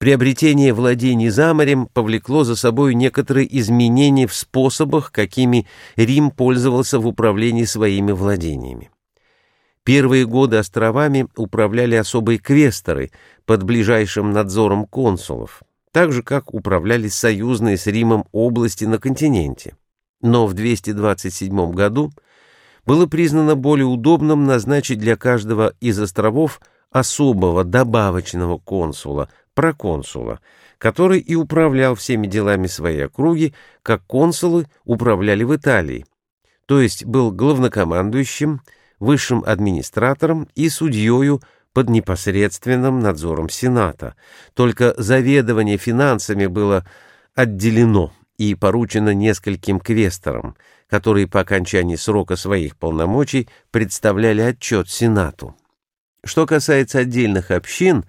Приобретение владений за морем повлекло за собой некоторые изменения в способах, какими Рим пользовался в управлении своими владениями. Первые годы островами управляли особые квесторы под ближайшим надзором консулов, так же, как управлялись союзные с Римом области на континенте. Но в 227 году было признано более удобным назначить для каждого из островов особого добавочного консула, проконсула, который и управлял всеми делами своей округи, как консулы управляли в Италии, то есть был главнокомандующим, высшим администратором и судьею под непосредственным надзором Сената. Только заведование финансами было отделено и поручено нескольким квесторам, которые по окончании срока своих полномочий представляли отчет Сенату. Что касается отдельных общин,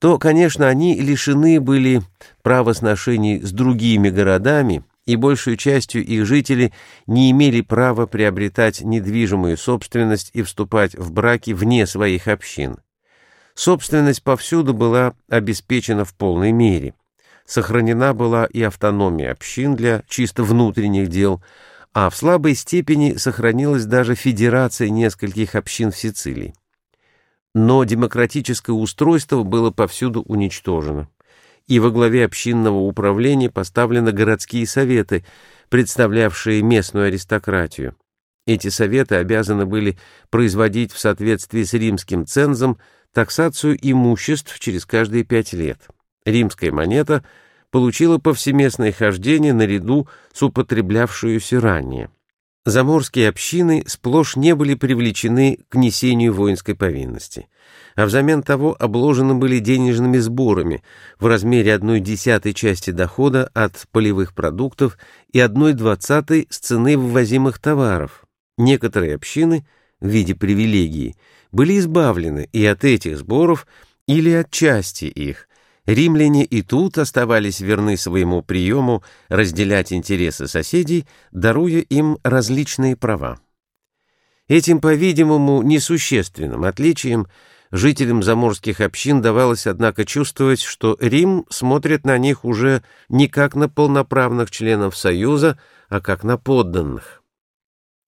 то, конечно, они лишены были права сношений с другими городами, и большую частью их жители не имели права приобретать недвижимую собственность и вступать в браки вне своих общин. Собственность повсюду была обеспечена в полной мере. Сохранена была и автономия общин для чисто внутренних дел, а в слабой степени сохранилась даже федерация нескольких общин в Сицилии. Но демократическое устройство было повсюду уничтожено, и во главе общинного управления поставлены городские советы, представлявшие местную аристократию. Эти советы обязаны были производить в соответствии с римским цензом таксацию имуществ через каждые пять лет. Римская монета получила повсеместное хождение наряду с употреблявшуюся ранее. Заморские общины сплошь не были привлечены к несению воинской повинности, а взамен того обложены были денежными сборами в размере одной десятой части дохода от полевых продуктов и одной двадцатой с цены ввозимых товаров. Некоторые общины в виде привилегии были избавлены и от этих сборов или от части их, Римляне и тут оставались верны своему приему разделять интересы соседей, даруя им различные права. Этим, по-видимому, несущественным отличием жителям заморских общин давалось, однако, чувствовать, что Рим смотрит на них уже не как на полноправных членов Союза, а как на подданных.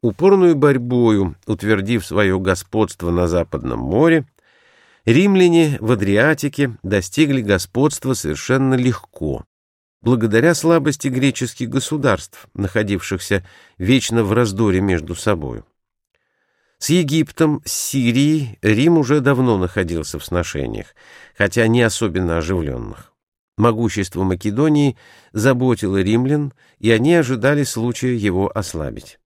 Упорную борьбою, утвердив свое господство на Западном море, Римляне в Адриатике достигли господства совершенно легко, благодаря слабости греческих государств, находившихся вечно в раздоре между собою. С Египтом, с Сирией Рим уже давно находился в сношениях, хотя не особенно оживленных. Могущество Македонии заботило римлян, и они ожидали случая его ослабить.